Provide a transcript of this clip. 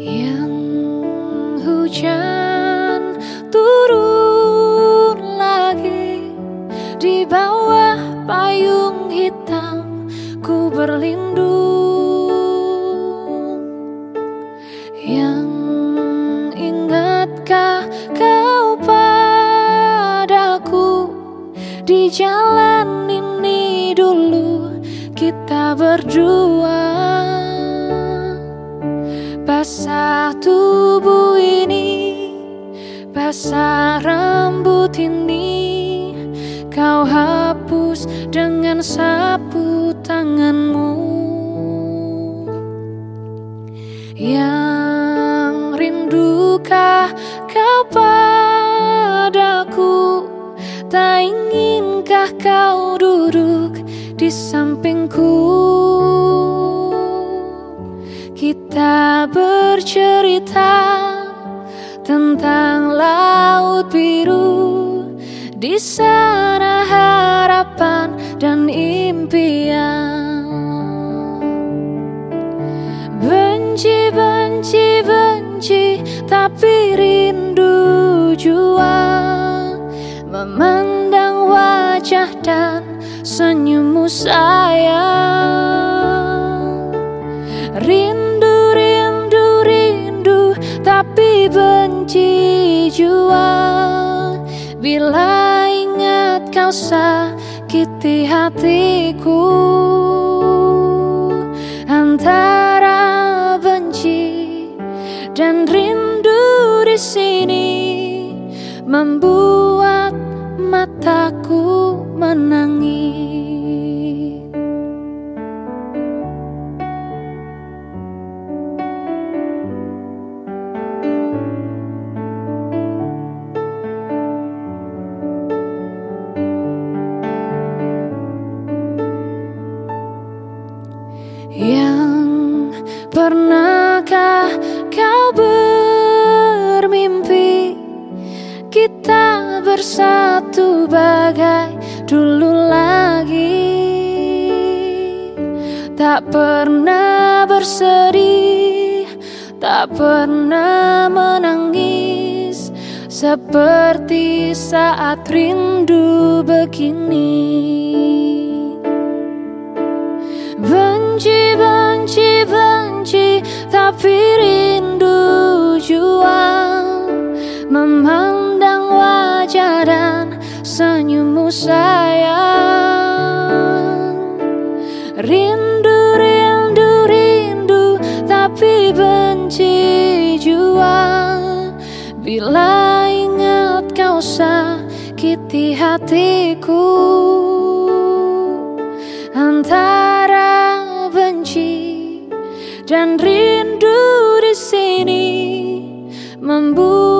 Yang hujan turun lagi di bawah payung hitam ku berlindung. Yang ingatkah kau padaku? Di jalan ini dulu kita berdua Basah tubuh ini Basah rambut ini. Kau hapus dengan sapu tanganmu. Yang rindukah kau padaku? Tak inginkah kau duduk di sampingku? Kita bercerita tentang laut biru di sana harapan dan impian. Benci benci benci tapi rindu jua memandang wajah dan senyummu sayang Bila ingat kau sakiti hatiku Antara benci dan rindu di sini Membuat mataku menangis Yang pernahkah kau bermimpi Kita bersatu bagai dulu lagi? Tak pernah bersedih Tak pernah menangis Seperti saat rindu begini Benci, benci, benci Tapi rindu jua Memandang wajah dan senyummu sayang. Rindu, rindu, rindu Tapi benci jua Bila ingat kau sakiti hatiku benci dan rindu di sini membuat